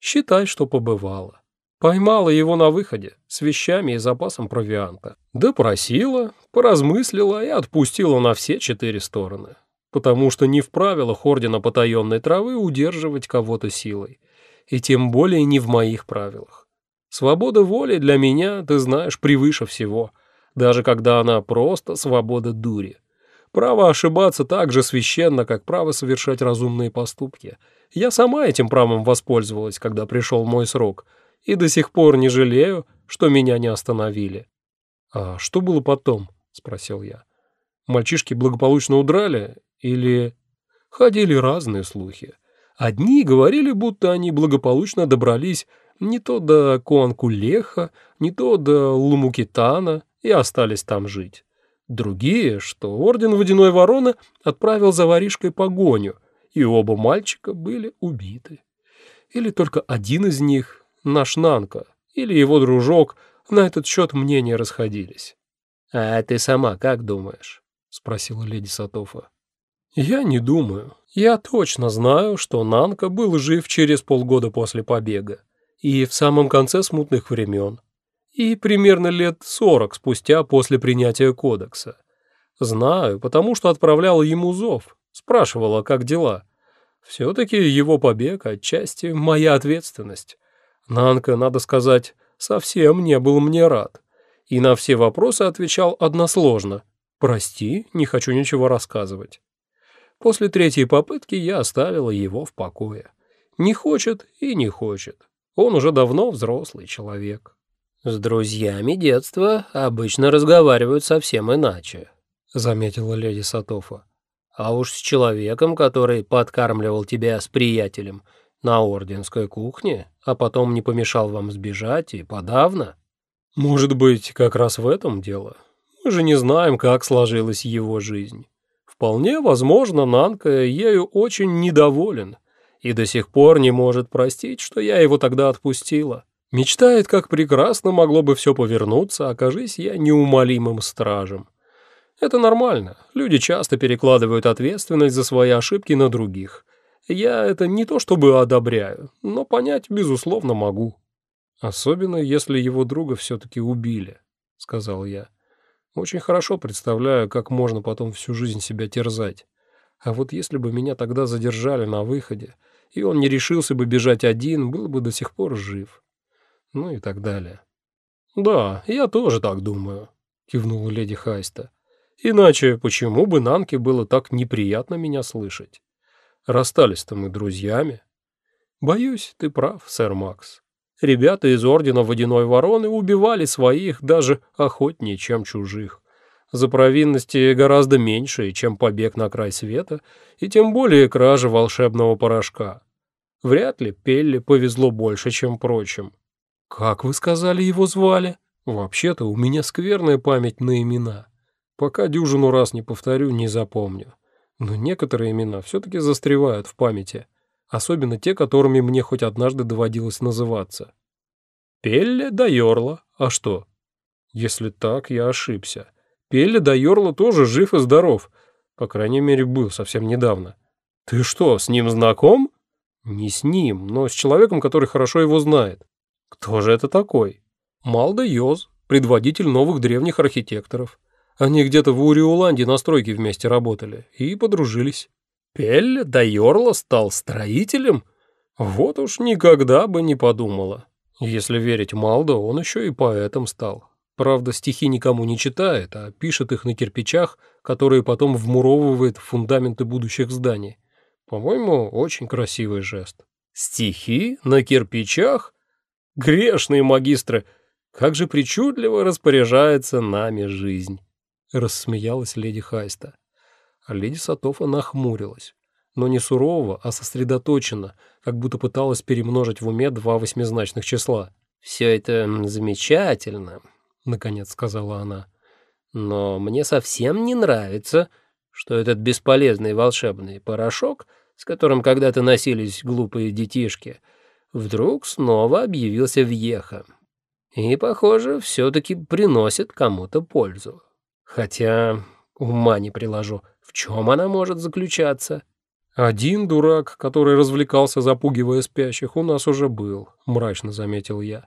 Считай, что побывала. Поймала его на выходе с вещами и запасом провианта. Допросила, поразмыслила и отпустила на все четыре стороны. Потому что не в правилах Ордена Потаенной Травы удерживать кого-то силой. И тем более не в моих правилах. Свобода воли для меня, ты знаешь, превыше всего. Даже когда она просто свобода дури. Право ошибаться так же священно, как право совершать разумные поступки. Я сама этим правом воспользовалась, когда пришел мой срок — и до сих пор не жалею, что меня не остановили. «А что было потом?» — спросил я. «Мальчишки благополучно удрали или...» Ходили разные слухи. Одни говорили, будто они благополучно добрались не то до Куанкулеха, не то до Лумукитана и остались там жить. Другие, что орден Водяной Вороны отправил за воришкой погоню, и оба мальчика были убиты. Или только один из них, наш Нанка или его дружок, на этот счет мнения расходились. «А ты сама как думаешь?» — спросила леди Сатофа. «Я не думаю. Я точно знаю, что Нанка был жив через полгода после побега и в самом конце смутных времен, и примерно лет сорок спустя после принятия кодекса. Знаю, потому что отправляла ему зов, спрашивала, как дела. Все-таки его побег отчасти моя ответственность. Нанка, надо сказать, совсем не был мне рад. И на все вопросы отвечал односложно. «Прости, не хочу ничего рассказывать». После третьей попытки я оставила его в покое. Не хочет и не хочет. Он уже давно взрослый человек. «С друзьями детства обычно разговаривают совсем иначе», — заметила леди Сатофа. «А уж с человеком, который подкармливал тебя с приятелем, — на орденской кухне, а потом не помешал вам сбежать и подавно? Может быть, как раз в этом дело. Мы же не знаем, как сложилась его жизнь. Вполне возможно, Нанка ею очень недоволен и до сих пор не может простить, что я его тогда отпустила. Мечтает, как прекрасно могло бы все повернуться, окажись я неумолимым стражем. Это нормально. Люди часто перекладывают ответственность за свои ошибки на других. Я это не то чтобы одобряю, но понять, безусловно, могу. Особенно, если его друга все-таки убили, — сказал я. Очень хорошо представляю, как можно потом всю жизнь себя терзать. А вот если бы меня тогда задержали на выходе, и он не решился бы бежать один, был бы до сих пор жив. Ну и так далее. «Да, я тоже так думаю», — кивнула леди Хайста. «Иначе почему бы Нанке было так неприятно меня слышать?» Расстались-то мы друзьями. Боюсь, ты прав, сэр Макс. Ребята из Ордена Водяной Вороны убивали своих даже охотнее, чем чужих. За провинности гораздо меньше, чем побег на край света, и тем более кража волшебного порошка. Вряд ли Пелли повезло больше, чем прочим. Как вы сказали, его звали? Вообще-то у меня скверная память на имена. Пока дюжину раз не повторю, не запомню. Но некоторые имена все-таки застревают в памяти, особенно те, которыми мне хоть однажды доводилось называться. Пелле да Йорла, а что? Если так, я ошибся. Пелле да Йорла тоже жив и здоров, по крайней мере, был совсем недавно. Ты что, с ним знаком? Не с ним, но с человеком, который хорошо его знает. Кто же это такой? Малда Йоз, предводитель новых древних архитекторов. Они где-то в Уриуланде на стройке вместе работали и подружились. Пель да Йорла стал строителем? Вот уж никогда бы не подумала. Если верить Малдо, он еще и поэтом стал. Правда, стихи никому не читает, а пишет их на кирпичах, которые потом вмуровывает в фундаменты будущих зданий. По-моему, очень красивый жест. Стихи на кирпичах? Грешные магистры! Как же причудливо распоряжается нами жизнь. — рассмеялась леди Хайста. А леди Сатофа нахмурилась, но не сурово, а сосредоточенно, как будто пыталась перемножить в уме два восьмизначных числа. «Все это замечательно», — наконец сказала она. «Но мне совсем не нравится, что этот бесполезный волшебный порошок, с которым когда-то носились глупые детишки, вдруг снова объявился в Еха. И, похоже, все-таки приносит кому-то пользу. Хотя ума не приложу, в чем она может заключаться? «Один дурак, который развлекался, запугивая спящих, у нас уже был», — мрачно заметил я.